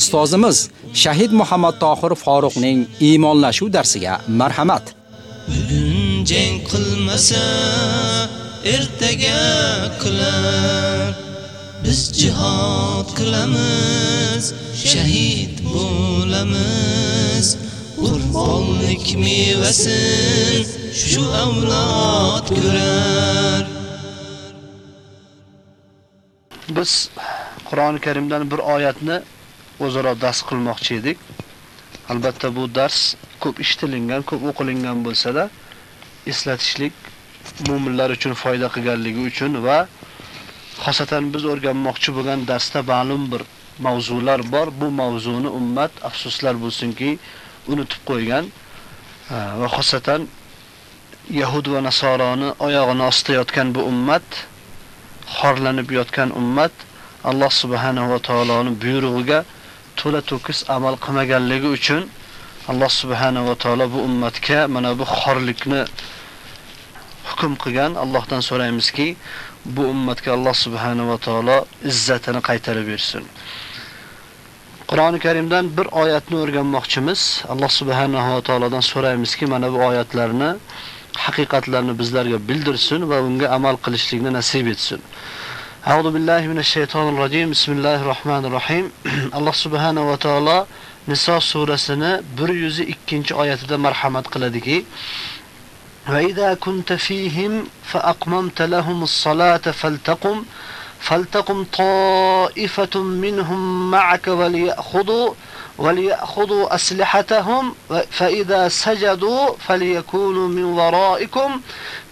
Ustozimiz Shahid Muhammad Tohir Faruqning iymonlashuv darsiga marhamat. Bugun jang qilmasa, ertaga qilar. Biz jihad qilamiz, shahid bo'lamiz. Qurbonlik mevasin shu avlod ko'rar. Biz Qur'oni Karimdan bir oyatni o'zaro dars qilmoqchi edik. Albatta bu dars ko'p ishtilingan, ko'p o'qilingan bo'lsa-da, eslatishlik mu'minlar uchun foyda qilganligi uchun va xosatan biz o'rganmoqchi bo'lgan darsda ma'lum bir mavzular bor. Bu mavzuni ummat afsuslar bo'lsinki unutib qo'ygan e, va xosatan Yahud va Nasoroni oyog'ini ostida yotgan bu ummat, xorlanib yotgan ummat Alloh subhanahu va taoloning buyrug'iga to'la to'kis amal qilmaganligi uchun Alloh subhanahu va taolo bu ummatga mana bu xorlikni hukm qilgan. Allohdan so'raymizki, bu ummatga Alloh subhanahu va taolo izzatini qaytarib bersin. Qur'oni Karimdan bir oyatni o'rganmoqchimiz. Alloh subhanahu va taolodan so'raymizki, mana bu oyatlarni haqiqatlarni bizlarga bildirsin va unga amal qilishlikni nasib etsin. Euzu billahi mineşşeytanirracim. Bismillahirrahmanirrahim. Allah subhanahu va taolo Niso surasini 102 oyatida marhamat qiladiki: "Va iza kunta fihim fa aqmamta lahumus-salata faltaqum faltaqum ta'ifatun minhum ma'aka wa liya'khudhu وليأخذوا أسلحتهم فإذا سجدوا فليكونوا من ورائكم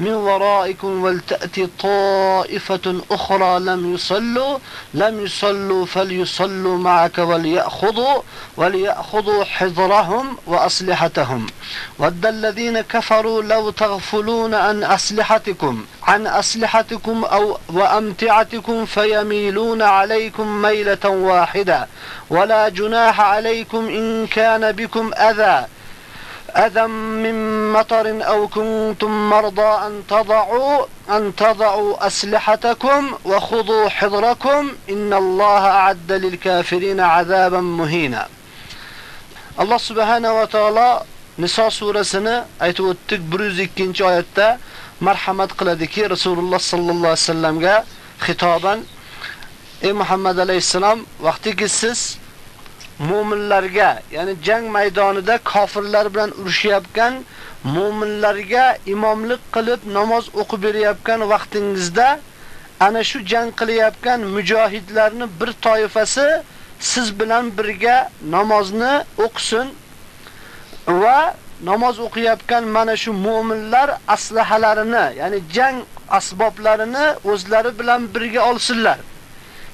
من ورائكم ولتأتي طائفة أخرى لم يصلوا لم يصلوا فليصلوا معك وليأخذوا وليأخذوا حذرهم وأسلحتهم. ود الذين كفروا لو تغفلون عن أسلحتكم عن أسلحتكم أو وأمتعتكم فيميلون عليكم ميلة واحدة ولا جناح عليكم إن كان بكم أذى أذى من مطر أو كنتم مرضى أن تضعوا أن تضعوا أسلحتكم وخذوا حذركم إن الله أعد للكافرين عذابا مهينا الله سبحانه وتعالى Niso surasini aytib o'tdik 102-oyatda marhamat qiladiki Rasululloh sallallohu alayhi vasallamga xitoban Ey Muhammad alayhisalom, vaqtiki siz mu'minlarga, ya'ni jang maydonida kofirlar bilan urushayotgan mu'minlarga imomlik qilib namoz o'qib berayotgan vaqtingizda ana shu jang qilayotgan mujohidlarni bir toifasi siz bilan birga namozni o'qisin va namoz o'qiyotgan mana shu mu'minlar aslahalarini, ya'ni jang asboblarini o'zlari bilan birga olsinlar.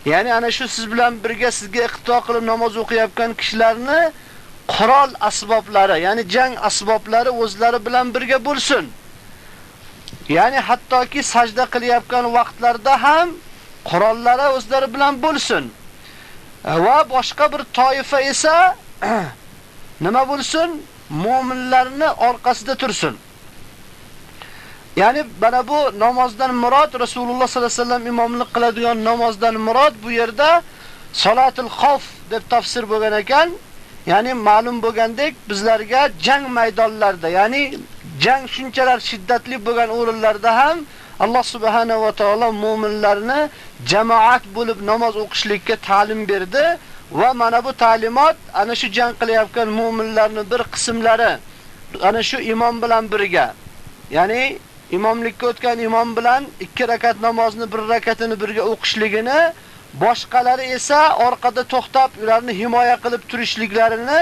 Ya'ni ana shu siz bilan birga sizga iqto qilib namoz o'qiyotgan kishilarni qurol asboblari, ya'ni jang asboblari o'zlari bilan birga bo'lsin. Ya'ni hattoki sajda qilayotgan vaqtlarda ham qurollari o'zlari bilan bo'lsin. E, va boshqa bir toifa esa nima bo'lsin? Mu'minlarning orqasida tursin. Ya'ni mana bu namozdan murod Rasululloh sollallohu alayhi vasallam imomlik qiladigan namozdan murod bu yerda salatul xof deb tafsir bo'lgan ekan. Ya'ni ma'lum bo'lgandek bizlarga jang maydonlarida, ya'ni jang shunchalar shiddatli bo'lgan o'rinlarda ham Alloh subhanahu va taolo mu'minlarni jamoat bo'lib namoz o'qishlikka ta'lim berdi va mana bu ta'limot ana shu jang qilayotgan mu'minlarning bir qismlari ana shu imom bilan birga, ya'ni imomlikka o'tgan imom bilan 2 rakat namozni bir rakatini birga o'qishligini, boshqalari esa orqada to'xtab ularni himoya qilib turishliklarini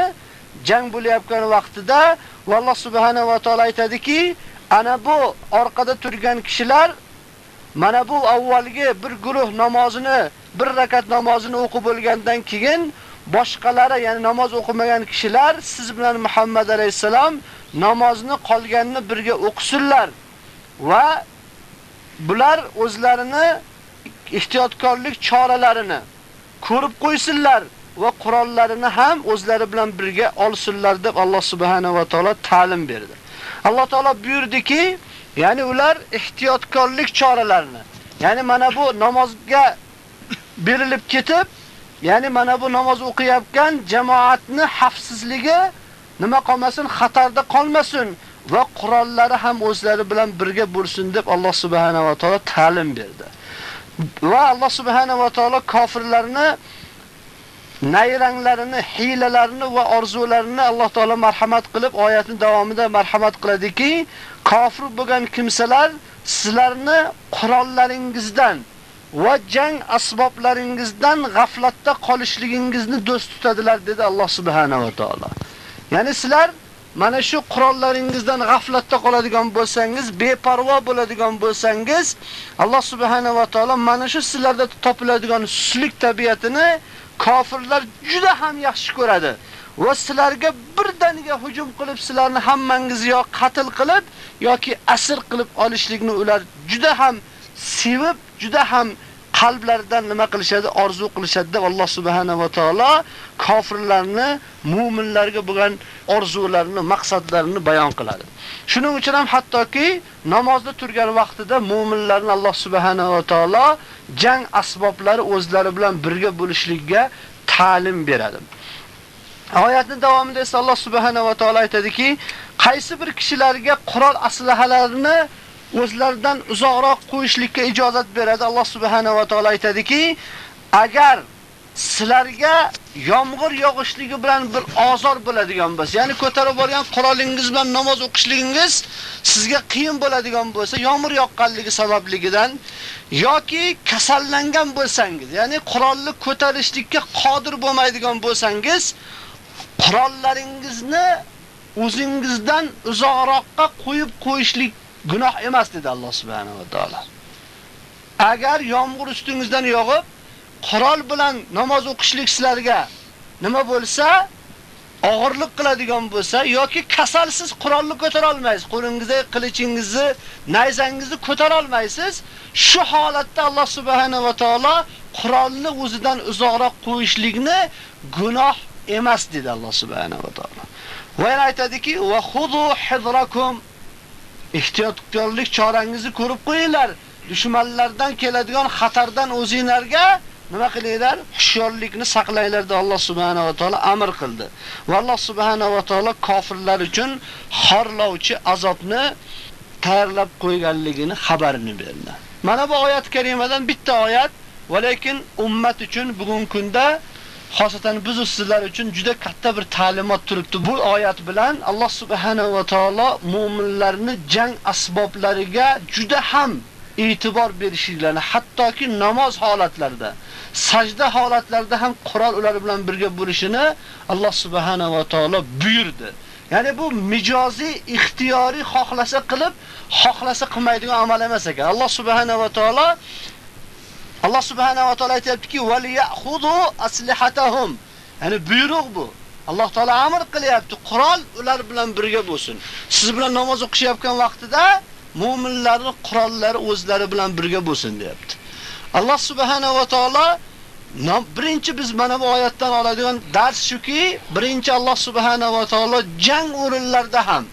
jang bo'layotgan vaqtida Alloh subhanahu va taolo aytadiki, ana bu orqada turgan kishilar mana bu avvalgi bir guruh namozini, bir rakat namozini o'qib bo'lgandan keyin boshqalari, ya'ni namoz o'qimagan kishilar siz bilan Muhammad alayhisalom namozni qolganini birga o'qisinlar. Va bular o'zlarini ehtiyotkorlik choralarini ko'rib qo'ysinlar va qurollarini ham o'zlari bilan birga olsinlar deb Alloh subhanahu va taolo ta'lim berdi. Alloh taolo buyurdiki, ya'ni ular ehtiyotkorlik choralarini, ya'ni mana bu namozga berilib ketib, ya'ni mana bu namoz o'qiyotgan jamoatni xavfsizligi nima qolmasin, xatarda qolmasin va qurollari ham o'zlari bilan birga bo'lsin deb Alloh subhanahu va taolo ta'lim berdi. Va Alloh subhanahu va taolo kofirlarni nayranglarini, hiylalarini va orzularini Alloh taolo marhamat qilib oyatning davomida marhamat qiladiki, kofir bo'lgan kimsalar sizlarni qurollaringizdan va jang asboblaringizdan g'aflatda qolishligingizni do'st tutadilar dedi Alloh subhanahu va taolo. Ya'ni sizlar mana shu qurollaringizdan g'aflatda qoladigan bo'lsangiz, beparvo bo'ladigan bo'lsangiz, Alloh subhanahu va taolo mana shu sizlarda topiladigan suslik tabiatini kofirlar juda ham yaxshi ko'radi. Va sizlarga birdaniga hujum qilib, sizlarni hammangizni yo qatl qilib yoki asir qilib olishlikni ular juda ham sevib, juda ham qalblaridan nima qilishadi, orzu qilishadi deb Alloh subhanahu va taolo kofirlarni mu'minlarga bo'lgan orzularini, maqsadlarini bayon qiladi. Shuning uchun ham hattoki namozda turgan vaqtida mu'minlarni Alloh subhanahu va taolo jang asboblari o'zlari bilan birga bo'lishlikka ta'lim beradi. Oyatning davomida esa Alloh subhanahu va taolo aytadiki, qaysi bir kishilarga qurol aslahalarini o'zlaridan uzoqroq qo'yishlikka ijozat beradi. Alloh subhanahu va taolo aytadiki, agar sizlarga yomg'ir yog'ishligi bilan bir azor bo'ladigan bo'lsa, ya'ni ko'tarib borgan qurolingiz bilan namoz o'qishligingiz sizga qiyin bo'ladigan bo'lsa, yomg'ir yoqqanligi sababligidan yoki kasallangan bo'lsangiz, ya'ni qurolni ko'tarishlikka qodir bo'lmaydigan bo'lsangiz, qurollaringizni o'zingizdan uzoqroqqa qo'yib qo'yishlik gunoh emas dedi Alloh subhanahu va taolo. Agar yomg'ir ustingizdan yog'ib, qurol bilan namoz o'qishlik sizlarga nima bo'lsa, og'irlik qiladigan bo'lsa yoki kasalsiz qurolni ko'tara olmaysiz, qo'lingizda qilichingizni, nayzangizni ko'tara olmaysiz, shu holatda Alloh subhanahu va taolo qurolni o'zidan uzoqroq qo'yishlikni gunoh emas dedi Alloh subhanahu va taolo. Va aytadiki: "Va khudu hidrakum" ehtiyotkorlik chorangizni ko'rib qo'yinglar. Dushmanlardan keladigan xatardan o'zingizlarga nima qilinglar? Hushyorlikni saqlanglar deb Alloh subhanahu va taolo amr qildi. Va Alloh subhanahu va taolo kofirlar uchun xorlovchi azobni tayyorlab qo'yganligini xabarini berdi. Mana bu oyat karimadan bitta oyat, va lekin ummat uchun bugungi kunda xosatan biz sizlar uchun juda katta bir ta'limot turibdi. Bu oyat bilan Alloh subhanahu va taolo mu'minlarni jang asboblariga juda ham e'tibor berishlarini, hattoki namoz holatlarida, sajda holatlarida ham qurol ular bilan birga bo'lishini Alloh subhanahu va taolo buyurdi. Ya'ni bu mijoziy, ixtiyoriy xohlasa qilib, xohlasa qilmaydigan amal emas ekan. Alloh subhanahu va taolo Alloh subhanahu va taolo aytayaptiki: "Val ya'khudhu aslihatahum." Ya'ni buyruq bu. Alloh taolo amr qilyapti, qurol ular bilan birga bo'lsin. Siz bilan namoz o'qishayotgan vaqtida mu'minlarning qurollari o'zlari bilan birga bo'lsin, deyapti. Alloh subhanahu va taolo birinchi biz mana bu oyatdan oladigan dars shuki, birinchi Alloh subhanahu va taolo jang o'rinlarida ham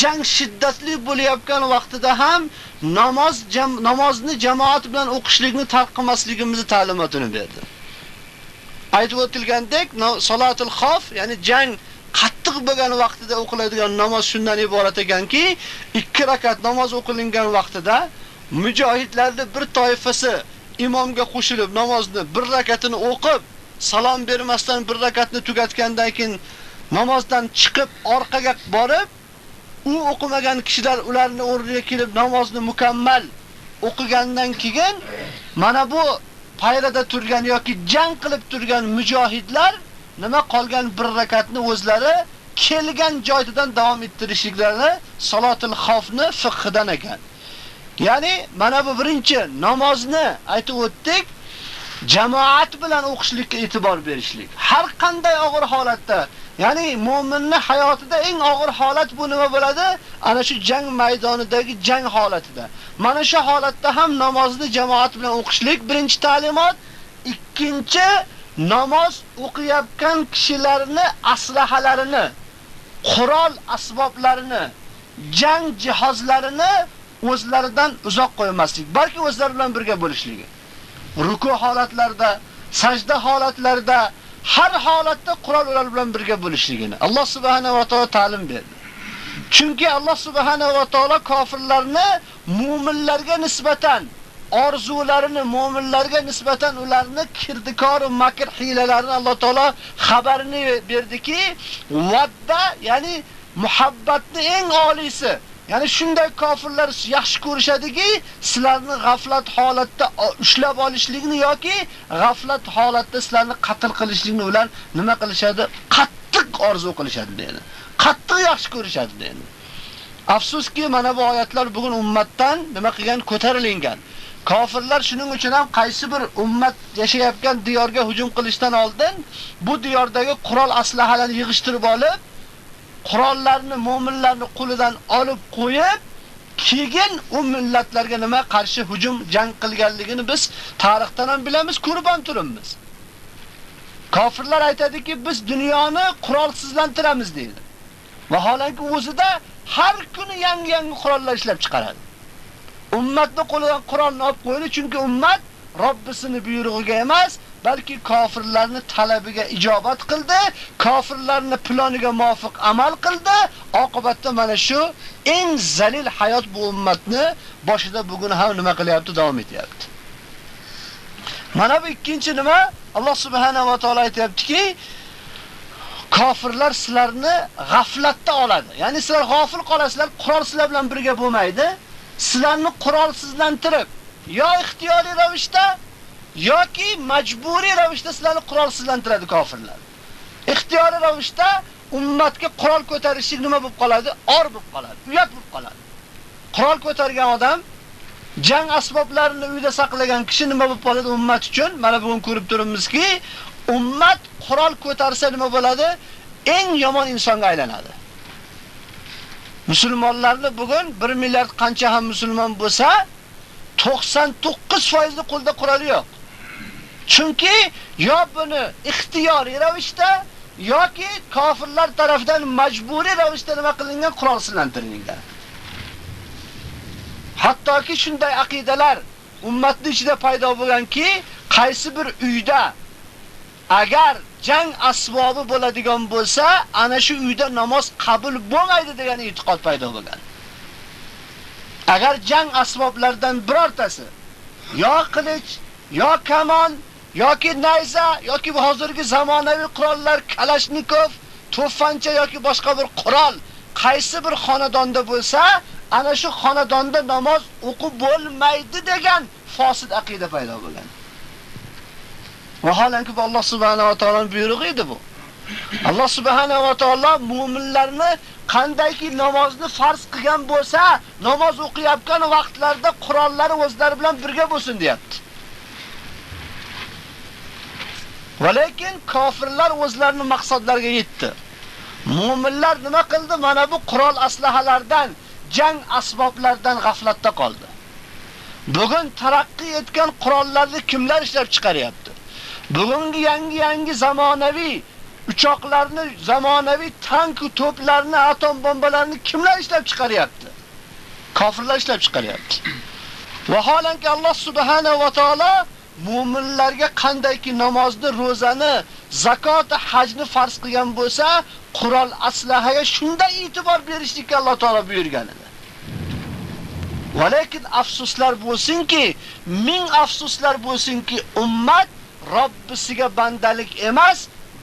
jang shiddatli bo'layotgan vaqtida ham namoz jam, namozni jamoat bilan o'qishlikni tark qilmasligimizni ta'limotini berdi. Aytib o'tilgandek, salatul xof, ya'ni jang qattiq bo'lgan vaqtida o'qiladigan namoz shundan iborat ekanki, 2 rakat namoz o'qilingan vaqtida mujohidlarning bir toifasi imomga qo'shilib namozni bir rakatini o'qib, salom bermasdan bir rakatni tugatgandan keyin namozdan chiqib orqaga borib u o'qimagan kishilar ularni o'rniga kelib namozni mukammal o'qigandan keyin mana bu payrada turgan yoki jang qilib turgan mujohidlar nima qolgan bir rakatni o'zlari kelgan joyidan davom ettirishliklarini salotul xofni fiqhidan ekan. Ya'ni mana bu birinchi namozni aytib o'tdik, jamoat bilan o'qishlikka e'tibor berishlik. Har qanday og'ir holatda Ya'ni mu'minning hayotida eng og'ir holat bu nima bo'ladi? Ana shu jang maydonidagi jang holatida. Mana shu holatda ham namozni jamoat bilan o'qishlik birinchi ta'limot, ikkinchi namoz o'qiyotgan kishilarni aslahalarini, qurol asboblarini, jang jihozlarini o'zlaridan uzoq qo'ymaslik, balki o'zlari bilan birga bo'lishligi. Ruku holatlarida, sajda holatlarida, har holatda qurol ular bilan birga bo'lishligini Alloh subhanahu va taolo ta'lim berdi. Chunki Alloh subhanahu va taolo kofirlarni mu'minlarga nisbatan orzularini mu'minlarga nisbatan ularni kirdikor va makr hiylalarini Alloh taolo xabarini berdiki, vadda, ya'ni muhabbatni eng oliysi Ya'ni shunday kofirlar yaxshi ko'rishadiki, sizlarni g'aflat holatda ushlab olishlikni yoki g'aflat holatda sizlarni qatl qilishlikni ular nima qilishadi? Qattiq orzu qilishadi dedi. Qattiq yaxshi ko'rishadi dedi. Afsuski, mana bu oyatlar bugun ummatdan nima qilgan ko'tarilgan. Kofirlar shuning uchun ham qaysi bir ummat yashayotgan diyorga hujum qilishdan oldin bu diyordagi qurol aslahalarni yig'ishtirib olib, qurollarni mu'minlarning qo'lidan olib qo'yib, keyin u millatlarga nima qarshi hujum jang qilganligini biz tarixdan ham bilamiz, ko'rib ham turibmiz. Kofirlar aytadiki, biz dunyoni qurolsizlantiramiz deydi. Vaholanki o'zida har kuni yangi-yangi qurollar ishlab chiqaradi. Ummatni qo'lidan qurolni olib qo'ydi, chunki ummat Robbisini buyrug'iga emas, balki kofirlarni talabiga ijobat qildi, kofirlarni planiga muvofiq amal qildi. Oqibatda mana shu eng zalil hayot bu ummatni boshida bugun ham nima qilyapti, davom etyapti. Mana bu ikkinchi nima? Alloh subhanahu va taolo aytayaptiki, kofirlar sizlarni g'aflatda oladi. Ya'ni sizlar g'ofil qolasizlar, qurol sizlar bilan birga bo'lmaydi. Sizlarni qurolsizlantirib, yo ixtiyoriy ravishda yoki majburiy ravishda sizlarni qurolsizlantiradi kofirlar. Ixtiyoriy ravishda ummatga qurol ko'tarishlik nima bo'lib qoladi? Or bo'lib qoladi, uyat bo'lib qoladi. Qurol ko'targan odam jang asboblarini uyda saqlagan kishi nima bo'lib qoladi ummat uchun? Mana bugun ko'rib turibmizki, ummat qurol ko'tarsa nima bo'ladi? Eng yomon insonga aylanadi. Musulmonlarni bugun 1 milliard qancha ham musulmon bo'lsa, 99% qo'lda quroli yo'q. Chunki yo buni ixtiyoriy ravishda yoki kofirlar tomonidan majburiy ravishda nima qilingan qurolsizlantirilgan. Hattoki shunday aqidalar ummatning ichida paydo bo'lganki, qaysi bir uyda agar jang asbobi bo'ladigan bo'lsa, ana shu uyda namoz qabul bo'lmaydi degan e'tiqod paydo bo'lgan. Agar jang asboblaridan birortasi yo qilich, yo kamon, yoki nayza yoki hozirgi zamonaviy qurollar Kalashnikov, to'fancha yoki boshqa bir qurol qaysi bir xonadonda bo'lsa, ana shu xonadonda namoz o'qib bo'lmaydi degan fosid aqida paydo bo'ladi. Vaholanki bu Alloh subhanahu va taoloning buyrug'i edi bu. Alloh subhanahu va taolo mu'minlarni qandayki namozni farz qilgan bo'lsa, namoz o'qiyotgan vaqtlarda qurollari o'zlari bilan birga bo'lsin deyapti. Va lekin kofirlar o'zlarining maqsadlariga yetdi. Mu'minlar nima qildi? Mana bu qurol aslahalardan, jang asboblaridan g'aflatda qoldi. Bugun taraqqi etgan qurollarni kimlar ishlab chiqaryapti? Bugungi yangi-yangi zamonaviy uchoqlarni, zamonaviy tank to'plarni, atom bombalarini kimlar ishlab chiqaryapti? Kofirlar ishlab chiqaryapti. Vaholanki Alloh subhanahu va taolo mu'minlarga qandayki namozni, ro'zani, zakot, hajni farz qilgan bo'lsa, qurol aslahaga shunday e'tibor berishlikka Alloh taolo buyurgan edi. Va lekin afsuslar bo'lsinki, ming afsuslar bo'lsinki, ummat Robbisiga bandalik emas,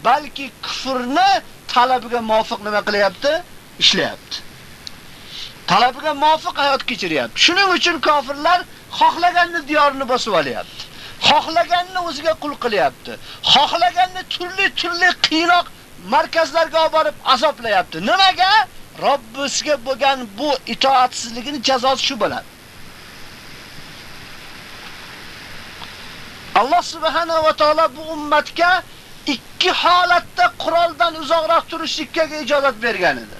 balki kufrni talabiga muvofiq nima qilyapti? Ishlayapti. Talabiga muvofiq hayot kechiryapti. Shuning uchun kofirlar xohlaganni diyorini bosib olyapti. Xohlaganini o'ziga qul qilyapti. Xohlaganini turli-turli qiynoq markazlarga olib borib azoblayapti. Nimaga? Robbisiga bo'lgan bu itoatsizligini jazosi shu bo'ladi. Alloh subhanahu va taolo bu ummatga ikki holatda quroldan uzoqroq turishlikka ijozat bergan edi.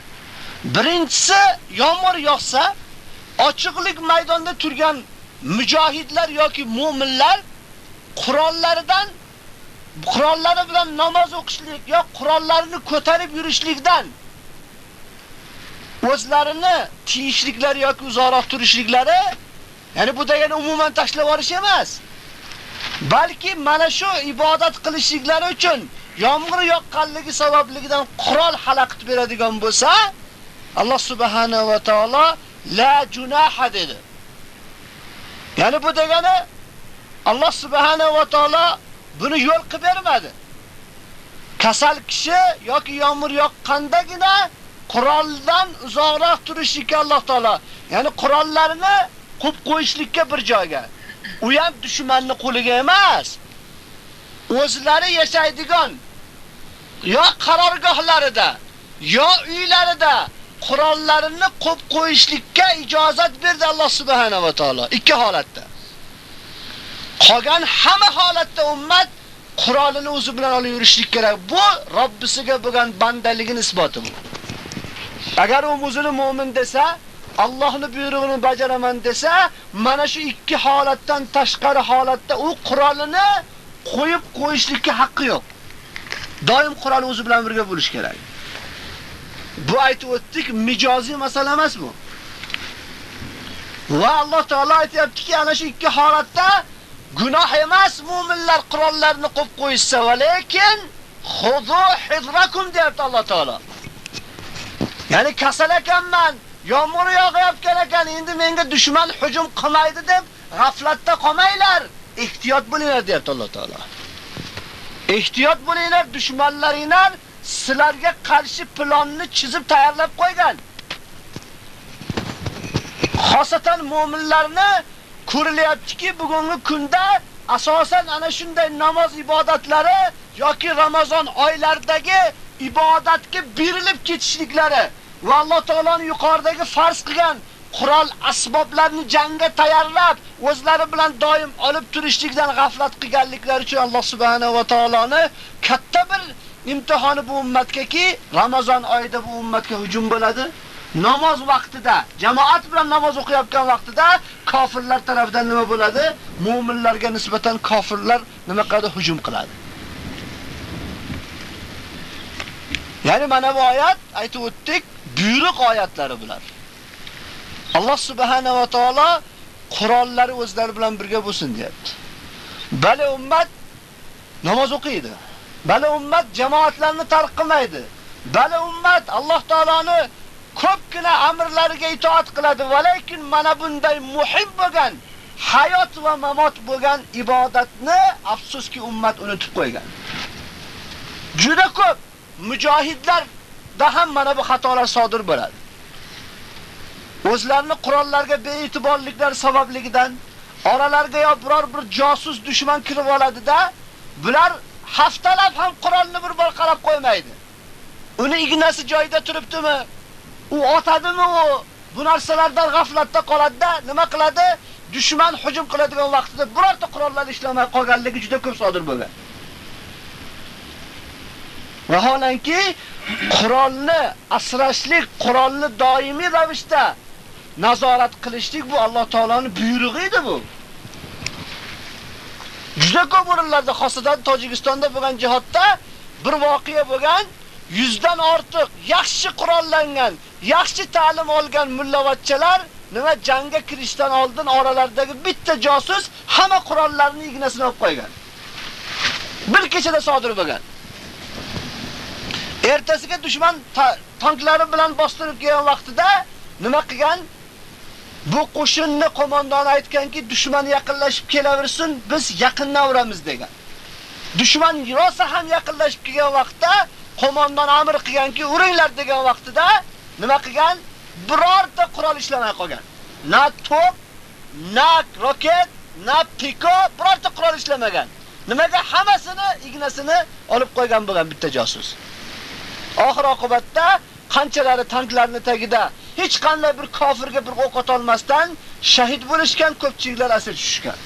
Birinchisi yomg'ir yog'sa, ochiqlik maydonda turgan mujohidlar yoki mu'minlar qurollaridan qurollari bilan namoz o'qishlik yoki qurollarini ko'tarib yurishlikdan o'zlarini tiyishliklari yoki uzoqroq turishliklari, ya'ni bu degani umuman tashlab yuborish emas. balki mana shu ibodat qilishliklari uchun yomg'ir yoqqanligi sababligidan qurol xalaqit beradigan bo'lsa, Alloh subhanahu va taolo la junaha dedi. Ya'ni bu degani Alloh subhanahu va taolo buni yo'l qilib bermadi. Kasal kishi yoki yomg'ir yoqqandagina quroldan uzoqroq turishlikka Alloh taolo, ya'ni qurollarini qo'yib qo'yishlikka bir joyga u ham dushmanning qo'liga emas. O'zlari yashaydigan yo qarorgohlarida, yo uylarida qurollarini qo'yib qo'yishlikka ijozat berdi Alloh subhanahu va taolo ikki holatda. Qolgan hamma holatda ummat qurolini o'zi bilan olib yurishlik kerak. Bu Robbisiga bo'lgan bandaligining isboti bu. Agar u o'zini mu'min desa, Allohning buyrug'ini bajaraman desa, mana shu ikki holatdan tashqari holatda u qurolini qo'yib qo'yishlikka haqqi yo'q. Doim qurolni o'zi bilan birga bo'lish kerak. Bu aytib o'tdik, mijoziy masala emas bu. Va Alloh taolo aytayaptiki, ana shu ikki holatda gunoh emas mu'minlar qurollarni qo'yib qo'yishsa, lekin xudu hidrakum deyapti Alloh taolo. Ya'ni kasal ekanman, Yomg'ir yog'ayotgan ekan, endi menga dushman hujum qilmaydi deb g'aflatda qolmanglar. Ehtiyot bo'linglar deyapti Alloh taolo. Ehtiyot bo'linglar, dushmanlaringlar sizlarga qarshi planni chizib tayyorlab qo'ygan. Xosatan mu'minlarni ko'rilyaptiki, bugungi kunda asosan ana shunday namoz ibodatlari yoki Ramazon oylaridagi ibodatga berilib ketishliklari va Alloh taoloning yuqoridagi farz qilgan qurol asboblarni jangga tayyorlab, o'zlari bilan doim olib turishlikdan g'aflat qilganliklari uchun Alloh subhanahu va taoloni katta bir imtihoni bu ummatgaki, Ramazon oyida bu ummatga hujum bo'ladi. Namoz vaqtida, jamoat bilan namoz o'qiyotgan vaqtida kofirlar tomonidan nima bo'ladi? Mu'minlarga nisbatan kofirlar nima qiladi? Hujum qiladi. Ya'ni mana bu oyat aytib o'tdik, buyruq oyatlari bular. Alloh subhanahu va taolo Qur'onlari o'zlari bilan birga bo'lsin deyapti. Bali ummat namoz o'qiydi. Bali ummat jamoatlarni tark qilmaydi. Bali ummat Alloh taoloni ko'pgina amrlariga itoat qiladi, va lekin mana bunday muhim bo'lgan hayot va mamot bo'lgan ibodatni afsuski ummat unutib qo'ygan. Juda ko'p mujohidlar da ham mana bu xatolar sodir bo'ladi. O'zlarini qurollarga be'tiborliklari sababligidan oralarga yo biror bir josus dushman kirib oladi-da, bular haftalab ham qurolni bir bor qarab qo'ymaydi. Uni ignasi joyida turibdimi? U otadimi u? Bu narsalardan g'aflatda qoladida nima qiladi? Dushman hujum qiladigan vaqtida birorta qurollar ishlamay qolganligi juda ko'p sodir bo'lgan. Vaholanki qurolni asrashlik, qurolni doimiy ravishda nazorat qilishlik bu Alloh taolaning buyrug'i edi bu. Juda ko'p o'rinlarda, xosadan Tojikistonda bo'lgan jihodda bir voqea bo'lgan, 100 dan ortiq yaxshi qurollangan, yaxshi ta'lim olgan mullavachchalar nima jangga kirishdan oldin oralardagi bitta josus hamma qurollarni ignasini olib qo'ygan. Bir kechada sodir bo'lgan. Ertasiga dushman tanklari bilan bostirib kelgan vaqtida nima qilgan? Bu qo'shinni qo'mondoni aytganki, dushman yaqinlashib kelaversin, biz yaqindan uramiz degan. Dushman rosa ham yaqinlashib kelgan vaqtda qo'mondan amr qilganki, uringlar degan vaqtida nima qilgan? Birorta qurol ishlamay qolgan. Na to'p, na roket, na piko, birorta qurol ishlamagan. Nimaga hammasini ignasini olib qo'ygan bo'lgan bitta josus. Oxir oqibatda qanchalari tanklarni tagida hech qanday bir kofirga bir o'q otolmasdan shahid bo'lishgan, ko'pchiliklar asir tushgan.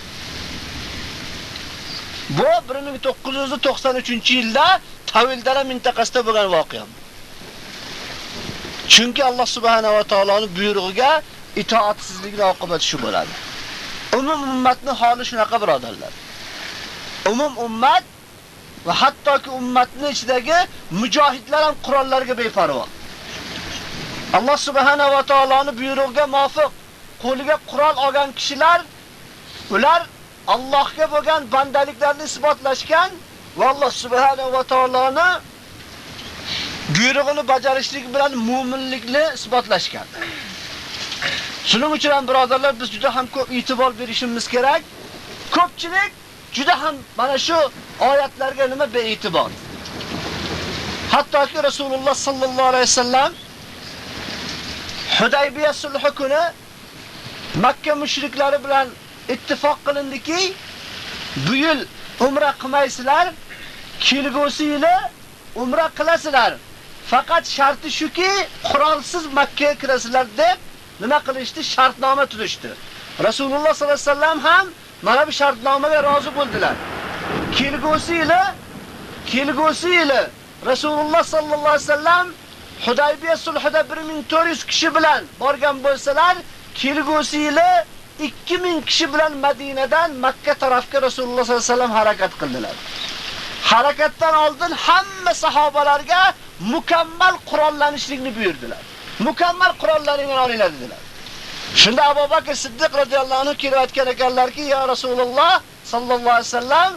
Bu 1993-yilda Tavildara mintaqasida bo'lgan voqea. Chunki Alloh subhanahu va taoloning buyrug'iga itoatsizlikning oqibati shu bo'ladi. Umum ummatni holi shunaqa birodarlar. Umum ummat va hattoki ummatning ichidagi mujohidlar ham qurollarga beparvo. Alloh subhanahu va taoloning buyrug'iga muvofiq qo'liga qurol olgan kishilar ular Allohga bo'lgan bandaliklarni isbotlashgan va Alloh subhanahu va taoloni buyrug'ini bajarishlik bilan mu'minlikni isbotlashgan. Shuning uchun ham birodarlar biz juda ham ko'p e'tibor berishimiz kerak. Ko'pchilik juda ham mana shu oyatlarga nima bee'tibor. Hattoki Rasululloh sallallohu alayhi vasallam Hudaybiya sulhi kuni Makka mushriklari bilan ittifoq qilindiki, bu yil umra qilmaysizlar, kelgusi yili umra qilasizlar. Faqat sharti shuki, qurolsiz Makka ga kirasizlar deb nima qilishdi? Shartnoma tuzishdi. Rasululloh sollallohu alayhi vasallam ham mana bu shartnomaga rozi bo'ldilar. Kelgusi yili, kelgusi yili Rasululloh sollallohu alayhi vasallam Hudaybiya sulhida 1400 kishi bilan borgan bo'lsalar, kelgusi yili 2000 kishi bilan Madinadan Makka tarafga Rasululloh sollallohu alayhi vasallam harakat qildilar. Harakatdan oldin hamma sahobalarga mukammal qurollanishlikni buyurdilar. Mukammal qurollaringni olinglar dedilar. Shunda Abu Bakr Siddiq radhiyallohu anhu kelayotgan ekanlarki, "Ya Rasululloh sallallohu alayhi vasallam,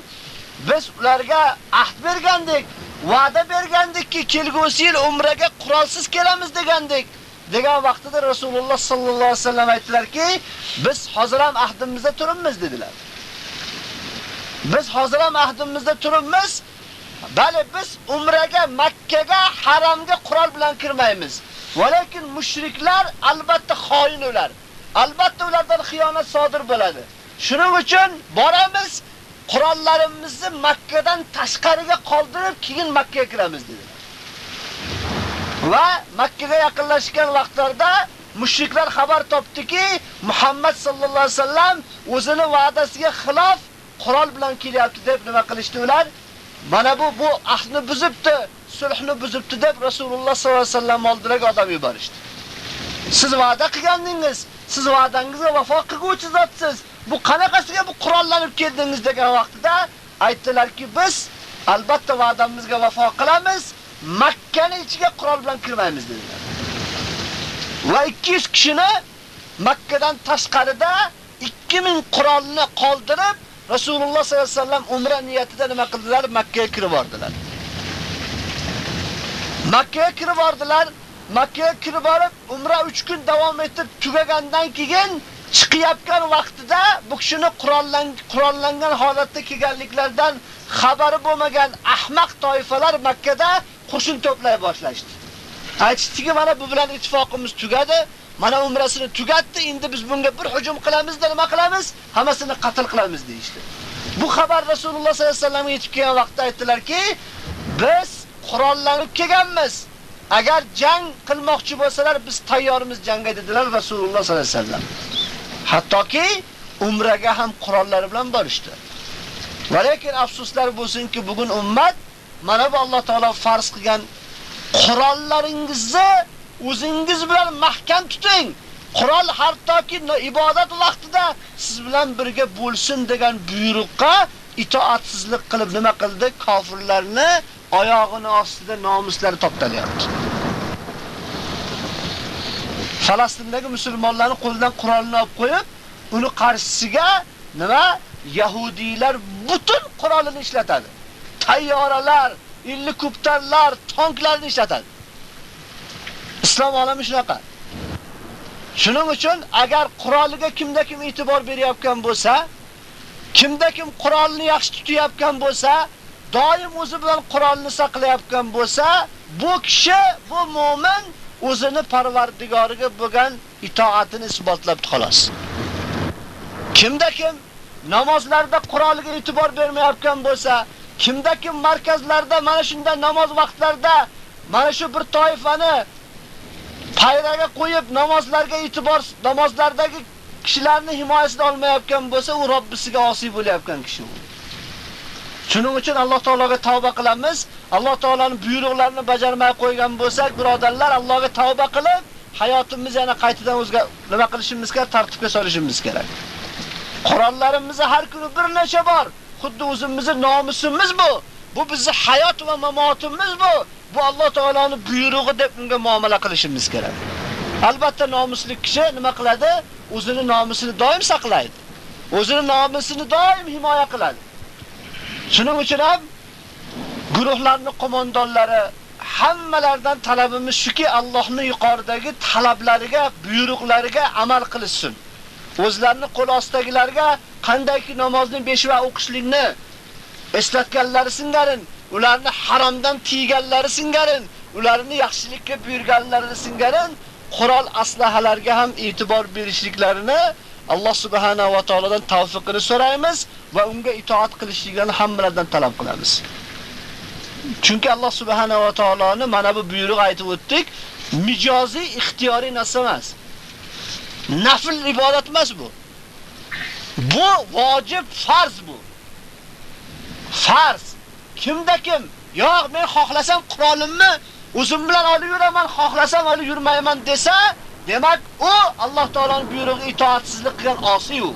biz ularga ahd bergandik, va'da bergandikki, kelgusi yil umraga qurolsiz kelamiz degandik." degan vaqtida Rasululloh sallallohu alayhi vasallam aytdilarki, biz hozir ham ahdimizda turibmiz dedilar. Biz hozir ham ahdimizda turibmiz. Bali biz umraga, Makkaga, haramga qurol bilan kirmaymiz. Lekin mushriklar albatta xoin ular. Albatta ulardan xiyonat sodir bo'ladi. Shuning uchun boramiz, qurollarimizni Makkadan tashqariga qoldirib, keyin Makkaga kiramiz dedilar. Va Makkaga yaqinlashgan vaqtlarda mushriklar xabar topdiki, Muhammad sallallohu alayhi vasallam o'zini va'dasiga xilof qurol bilan kelyapti deb nima qilishdi ular? Mana bu bu ahdni buzibdi, sulhni buzibdi deb Rasululloh sollallohu alayhi vasallam oldiga odam yuborishdi. Siz va'da qilgandingiz, siz va'dangizga vafo qilguvchi zotsiz. Bu qanaqasiga bu qurollanib keldingiz degan vaqtida aytdilarki, biz albatta va'damizga vafo qilamiz. Makkani ichiga qurol bilan kirmaymiz dedilar. Va 200 kishini Makkadan tashqarida 2000 qurolni qoldirib Rasululloh sollallohu alayhi vasallam umra niyatida nima qildilar? Makka ga kirib bordilar. Makka ga kirib bordilar. Makka ga kirib borib, umra 3 kun davom etib tugagandan keyin chiqayotgan vaqtida bu kishini qurollan qurollangan holatda kelganliklaridan xabari bo'lmagan ahmaq toifalar Makka da qo'shin to'play boshlashdi. Aytishdiki, mana bu bilan ittifoqimiz tugadi. Mana umrasini tugatdi, endi biz bunga bir hujum qilamiz-da nima qilamiz? Hammasini qatl qilamiz deyishdi. Bu xabar Rasululloh sollallohu alayhi vasallamga yetib kelgan vaqtda aytdilarki, biz qurollanib kelganmiz. Agar jang qilmoqchi bo'lsalar, biz tayyormiz jangga dedilar Rasululloh sollallohu alayhi vasallam. Hattoki umraga ham qurollari bilan borishdi. Va lekin afsuslar bo'lsinki, bugun ummat mana bu Alloh taolo farz qilgan qurollaringizni o'zingiz bilan mahkam tuting. Qurol hattoki ibodat vaqtida siz bilan birga bo'lsin degan buyruqqa itoatsizlik qilib nima qildi? Kofirlarni oyog'ini ostida nomuslari toptalyapti. Falastindagi musulmonlarni qo'lidan Qur'onni olib qo'yib, uni qarshisiga nima? Yahudiylar butun Qur'onni ishlatadi. Tayyoralar, helikopterlar, tanklarni ishlatadi. Islom olami shunaqa. Shuning uchun agar quroliga kimda kim e'tibor berayotgan bo'lsa, kimda kim qurolni yaxshi tutayotgan bo'lsa, doim o'zi bilan qurolni saqlayotgan bo'lsa, bu kishi, bu mu'min o'zini Parvardigoriga bo'lgan itoatini isbotlabdi xolos. Kimda kim namozlarda quroliga e'tibor bermayotgan bo'lsa, kimda kim markazlarda mana shunda namoz vaqtlarida mana shu bir toifani payraga qo'yib namozlarga e'tibor namozlardagi kishilarni himoyasida olmayotgan bo'lsa, u Robbisiga osiy bo'layotgan kishi u. Shuning uchun Alloh taologa tavba qilamiz. Alloh taolaning buyruqlarini bajarmay qo'ygan bo'lsak, birodarlar, Allohga tavba qilib, hayotimizni yana qaytadan o'zga nima qilishimiz kerak, tartibga solishimiz kerak. Qur'onlarimizni har kuni bir necha bor, xuddi o'zimizning nomusimiz bu. Bu bizning hayot va mamotimiz bu. Bu Alloh taolaning buyrug'i deb unga muomala qilishimiz kerak. Albatta nomusli kishi nima qiladi? O'zining nomusini doim saqlaydi. O'zining nomusini doim himoya qiladi. Shuning uchun ham guruhlarning qo'mondonlari hammalardan talabimiz shuki Allohning yuqoridagi talablariga, buyruqlariga amal qilishsin. O'zlarini qo'l ostidagilarga qandayki namozni 5 va o'qishlikni eslatganlari singarin, ularni haromdan tiyganlari singarin, ularni yaxshilikka buyurganlari singarin, qurol aslahalarga ham e'tibor berishliklarini Alloh subhanahu va taolodan tavfiqini so'raymiz va unga itoat qilishliklarini hammalardan talab qilamiz. Chunki Alloh subhanahu va taoloni mana bu buyruq aytib o'tdik, mijoziy ixtiyoriy narsa emas. Nafl ibodat emas bu. Bu vojib farz bu. Farz. Kimda kim? Yo'q, men xohlasam Qur'onimni o'zim bilan olib yuraman, xohlasam olib yurmayman desa, demak u Alloh taoloning buyrug'iga itoatsizlik qilgan osiy u.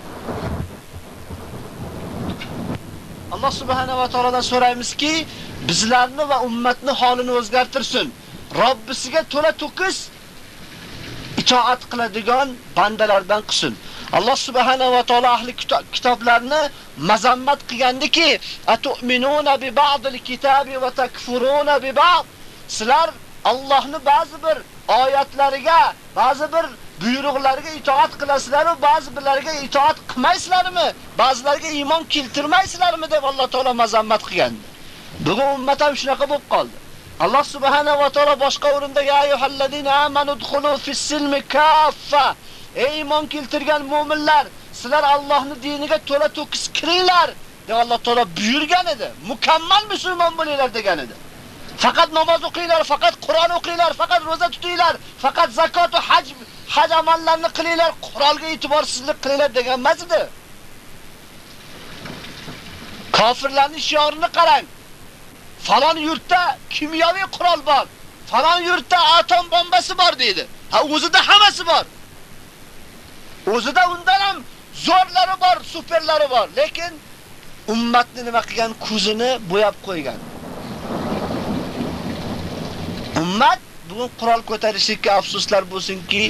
Alloh subhanahu va taolodan so'raymizki, bizlarni va ummatni holini o'zgartirsin. Robbisiga to'la to'kis itoat qiladigan bandalardan qilsin. Alloh subhanahu va taolo ahli kitoblarni mazammat qilgandiki, atu'minuna bi ba'dil kitabi va takfuruna bi ba'd. Sizlar Allohni ba'zi bir oyatlariga, ba'zi bir buyruqlariga itoat qilasizlar va ba'zi birlariga itoat qilmaysizlarmi? Ba'zilarga iymon keltirmaysizlarmi deb Alloh taolo mazammat qilgandi. Bugun ummat ham shunaqa bo'lib qoldi. Alloh subhanahu va taolo boshqa o'rinda ya ayyuhallazina amanu dkhulu fis-silmi kaffa. Ey iymon keltirgan mu'minlar, sizlar Allohning diniga to'la to'kis kiringlar deb Alloh taolo buyurgan edi. Mukammal musulmon bo'linglar degan edi. Faqat namoz o'qinglar, faqat Qur'on o'qinglar, faqat roza tutinglar, faqat zakot va haj haj amallarini qilinglar, Qur'onga e'tiborsizlik qilinglar degan emas edi. Kofirlarning shiorini qarang. Falon yurtda kimyoviy qurol bor. Falon yurtda atom bombasi bor deydi. Ha o'zida hammasi bor. O'zida undan ham zo'rlari bor, superlari bor, lekin ummatni nima qilgan ko'zini bo'yab qo'ygan. Ummat bugun qurol ko'tarishlikka afsuslar bo'lsinki,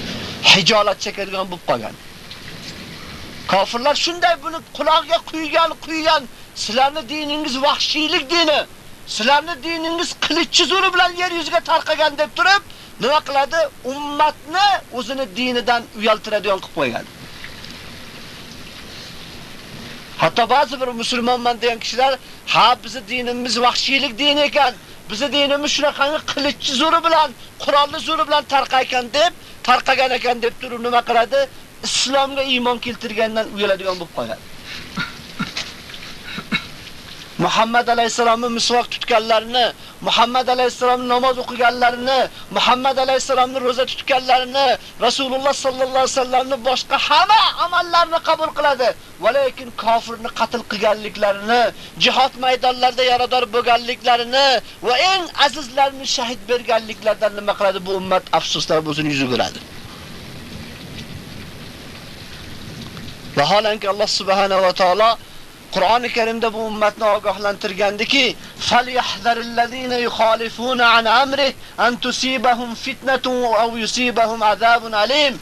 hijolat chekadigan bo'lib qolgan. Kofirlar shunday buni quloqqa quygan, quygan, sizlarni diningiz vahshiylik dini, sizlarni diningiz qilichchi zo'ri bilan yer yuziga tarqagan deb turib, nima qiladi? Ummatni o'zini dinidan uyaltiradigan qilib qo'ygan. Hatto ba'zi bir musulmonman degan kishilar, ha bizning dinimiz vahshiylik dini ekan, bizning dinimiz shunaqangi qilichchi zo'ri bilan, qurolli zo'ri bilan tarqaykan deb, tarqagan ekan deb turib nima qiladi? Islomga iymon keltirgandan uyaladigan bo'lib qoladi. Muhammad alayhisalomni misvoq tutganlarini, Muhammad alayhisalomni namoz o'qiganlarini, Muhammad alayhisalomni roza tutganlarini, Rasululloh sallallohu alayhi vasallamni boshqa hamma amallarni qabul qiladi. Lekin kofirni qatl qilganliklarini, jihad maydonlarida yarador bo'lganliklarini va eng azizlarini shahid berganliklardan nima qiladi bu ummat afsuslar o'zini yuzi ko'radi. Vaholanki Alloh subhanahu va taolo Qur'oni Karimda bu ummatni ogohlantirgandiki, "Falyahzarillazina yukhalifuna an amri an tusibahum fitnatun aw yusibahum azabun alim."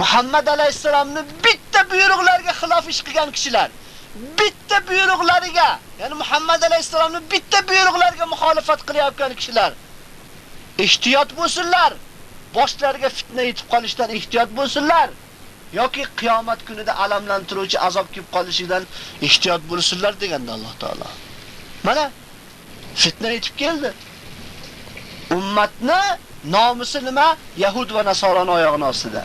Muhammad alayhisolamning bitta buyruqlarga xilof ish qilgan kishilar, bitta buyruqlariga, ya'ni Muhammad alayhisolamning bitta buyruqlariga muxolifat qilayotgan kishilar ehtiyot bo'lsinlar. Boshlariga fitna yetib qolishdan ehtiyot bo'lsinlar. Yoki qiyomat kunida alamlantiruvchi azob kelib qolishidan ehtiyot bo'lsinlar deganda Alloh taolo. Mana fitna yetib keldi. Ummatni nomusi nima? Yahud va nasoraning oyog'ining ostida.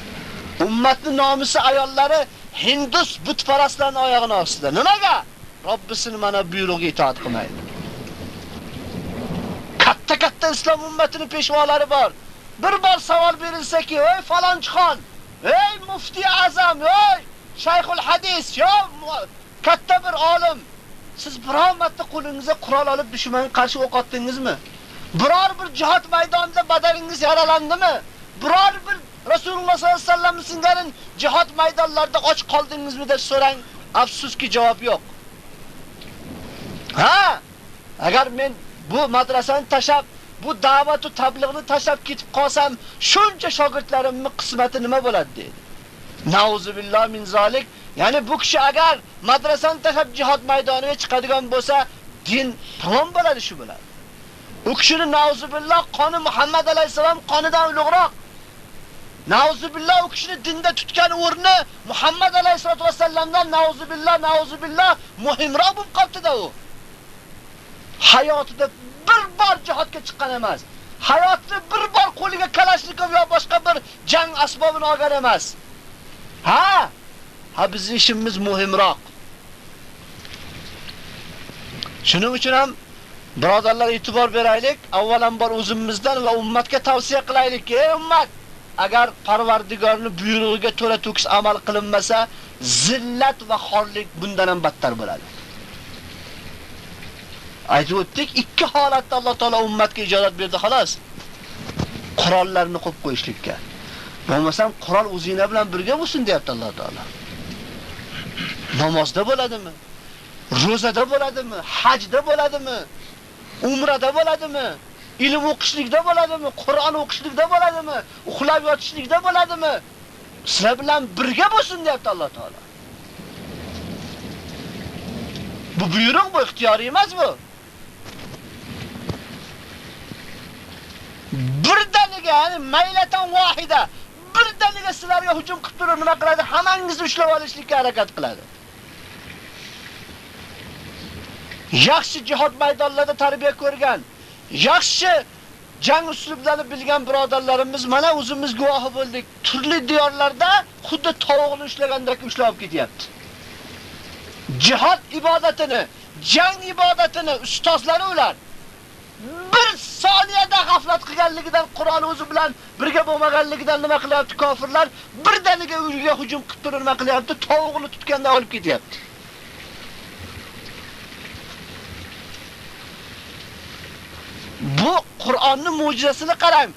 Ummatni nomusi ayollari Hindus butparastlarning oyog'ining ostida. Nimaga? Robbisini mana buyrug'iga itoat qilmaydi. Katta-katta islom ummatining peshvolari bor. Bir bor savol berilsa-ki, "Ey falonchixon, Ey mufti azam, ey Shayxul hadis, yo katta bir olim, siz biror marta qo'lingizga qurol olib dushmanga qarshi o'q otdingizmi? Biror bir jihad maydonida badalingiz yaralandimi? Biror bir Rasululloh sollallohu alayhi vasallam singari jihad maydonlarida och qoldingizmi deb so'rang, afsuski javob yo'q. Ha? Agar men bu madrasani tashab, bu da'vatu va tabliğni tashab ketib qolsam, shuncha shogirdlarimning qismati nima bo'ladi dedi. Nauzu billahi min zalik. Ya'ni bu kishi agar madrasani tashab jihad maydoniga chiqadigan bo'lsa, din tamom bo'ladi shu bilan. U kishini nauzu billah qoni Muhammad alayhisalom qonidan ulug'roq. Nauzu billah u kishini dinda tutgan o'rni Muhammad alayhisolatu vasallamdan nauzu billah, nauzu billah muhimroq bo'lib qoldi-da u. hayotida bir bor jihodga chiqqan emas. Hayotni bir bor qo'liga kalashnikov yo boshqa bir jang asbobini olgan emas. Ha? Ha bizning ishimiz muhimroq. Shuning uchun ham birodarlar e'tibor beraylik. Avvalambor o'zimizdan va ummatga tavsiya qilaylik. Ey ummat, agar Parvardigorning buyrug'iga to'la to'kis amal qilinmasa, zillat va xorlik bundan ham battar bo'ladi. Aytib o'tdik, ikki holatda Alloh taolo ummatga ijozat berdi xolos. Qurollarni qo'yib qo'yishlikka. Bo'lmasam qurol o'zinglar bilan birga bo'lsin deyapti Alloh taolo. Namozda bo'ladimi? Ro'zada bo'ladimi? Hajda bo'ladimi? Umrada bo'ladimi? Ilm o'qishlikda bo'ladimi? Qur'on o'qishlikda bo'ladimi? Uxlab yotishlikda bo'ladimi? Sizlar bilan birga bo'lsin deyapti Alloh taolo. Bu buyruq bu ixtiyoriy emas bu. Birdaniga, ya'ni maylatan vahida birdaniga sizlarga hujum qilib turib nima qiladi? Hammangizni ushlab olishlikka harakat qiladi. Yaxshi jihad maydonlarida tarbiya ko'rgan, yaxshi jang uslublarini bilgan birodarlarimiz mana o'zimiz guvohi bo'ldik. Turli diyorlarda xuddi tovuqni ushlagandek ushlab ketyapti. Jihad ibodatini, jang ibodatini ustozlari ular bir soniyada g'aflat qilganligidan Qur'on o'zi bilan birga bo'lmaganligidan nima qilyapti kofirlar? Birdaniga uyga hujum qilib turib nima qilyapti? Tovuqni tutganda olib ketyapti. Bu Qur'onning mo'jizasini qarang.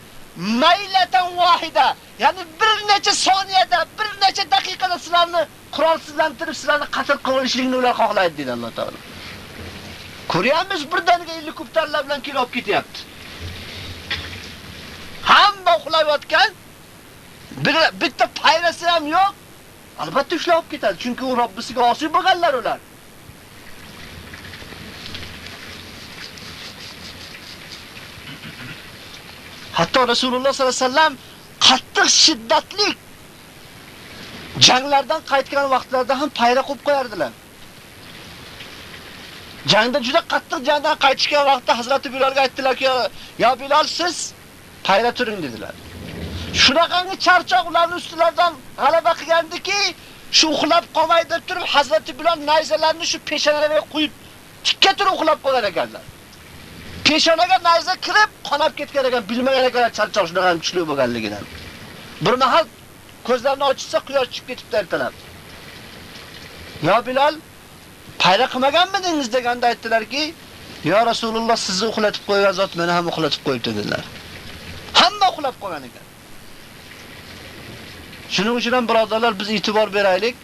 Maylatan vahida, ya'ni bir necha soniyada, bir necha daqiqada sizlarni qurolsizlantirib, sizlarni qatl qilishlikni ular xohlaydi dedi Alloh taolo. Ko'ryapmiz birdaniga helikopterlar bilan kelib olib ketyapti. Hamma uxlayotgan, bir bitta payrasi ham yo'q. Albatta ushlab olib ketadi, chunki u Robbisiga osiy bo'lganlar ular. Hatto Rasululloh sollallohu alayhi vasallam qattiq shiddatli janglardan qaytgan vaqtlarda ham payra qo'yib qo'yardilar. Jangda juda qattiq jangdan qaytishgan vaqtda Hazrati Bilalga aytdilar-ki, "Ya Bilal, siz qayra turing" dedilar. Shunaqangi charchoq ularning ustilaridan g'alaba qilgandiki, shu uxlab qolmaydi deb turib Hazrati Bilal nayzalarini shu peshonalariga qo'yib tikka turib uxlab qolgan ekanlar. Peshonaga nayza kirib, qonab ketgan ekan, bilmagan ekanlar charchoq shunaqa kuchli bo'lganligidan. Bir mahal ko'zlarini ochsa quyosh chiqib ketibdi ertalab. Ya Bilal, Payda qilmaganmidingiz deganda aytdilarki, "Ya Rasululloh, sizni uxlatib qo'ygan zot meni ham uxlatib qo'yibdi" dedilar. Hamma uxlab qolgan ekan. Shuning uchun ham birodarlar biz e'tibor beraylik.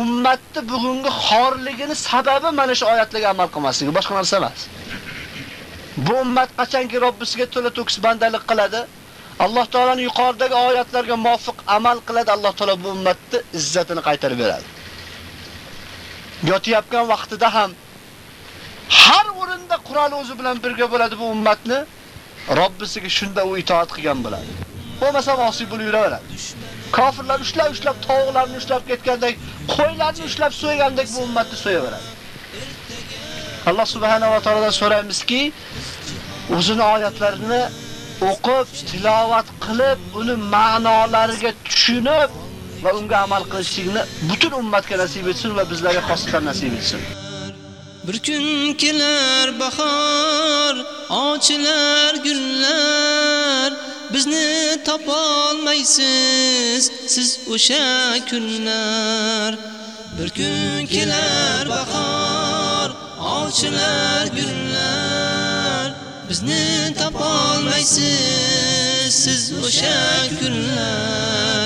Ummatni bugungi xorligini sababi mana shu oyatlarga amal qilmasligi, boshqa narsa emas. Bu ummat qachonki Robbisiga to'la to'kis bandalik qiladi, Alloh taolaning yuqoridagi oyatlarga muvofiq amal qiladi, Alloh taolo bu ummatni izzatini qaytarib beradi. Yotayotgan vaqtida ham har o'rinda Qur'on o'zi bilan birga bo'ladi bu ummatni Robbisiga shunda u itoat qilgan bo'ladi. Bo'lmasa osiy bo'lib yuraveradi. Kofirlar ushlab ushlab tovuqlarni ushlab ketgandek, qo'ylarni ushlab so'ygandek bu ummatni so'yaveradi. Alloh subhanahu va taolodan so'raymizki, o'zini oyatlarini o'qib, tilovat qilib, uni ma'nolariga tushunib va unga amal qilishlikni butun ummatga nasib etsin va bizlarga xosatan nasib etsin. Bir kun kelar bahor, ochilar gullar, bizni topolmaysiz siz o'sha kunlar. Bir kun kelar bahor, ochilar gullar bizni topolmaysiz siz o'sha kunlar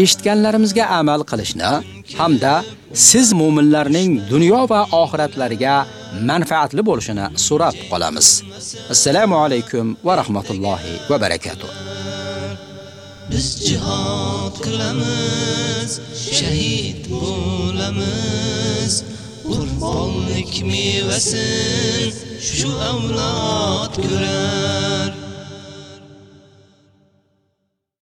eshitganlarimizga amal qilishni hamda siz mu'minlarning dunyo va oxiratlariga manfaatli bo'lishini so'rab qolamiz. Assalomu alaykum va rahmatullohi va barakatuh. Biz jihad qilamiz, shahid bo'lamiz. Qurbonlik mevasin shu avlod ko'rar.